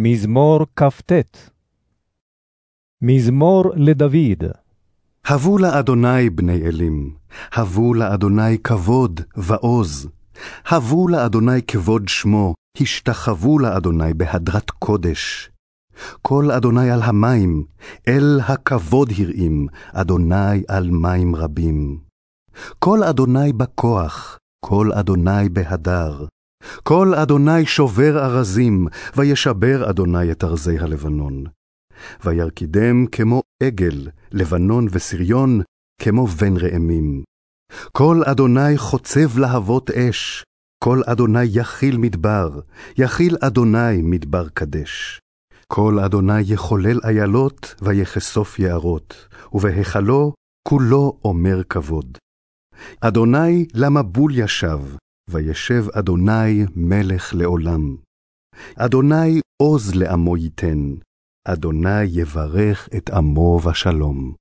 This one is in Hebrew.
מזמור כ"ט מזמור לדוד. הבו לאדוני בני אלים, הבו לאדוני כבוד ועוז. הבו לאדוני כבוד שמו, השתחוו לאדוני בהדרת קודש. כל אדוני על המים, אל הכבוד הרעים, אדוני על מים רבים. כל אדוני בכוח, כל אדוני בהדר. כל אדוני שובר ארזים, וישבר אדוני את ארזי הלבנון. וירקידם כמו עגל, לבנון וסריון, כמו בן ראמים. כל אדוני חוצב להבות אש, כל אדוני יכיל מדבר, יכיל אדוני מדבר קדש. כל אדוני יחולל איילות, ויחשוף יערות, ובהיכלו כולו אומר כבוד. אדוני למבול ישב, וישב אדוני מלך לעולם. אדוני עוז לעמו ייתן, אדוני יברך את עמו בשלום.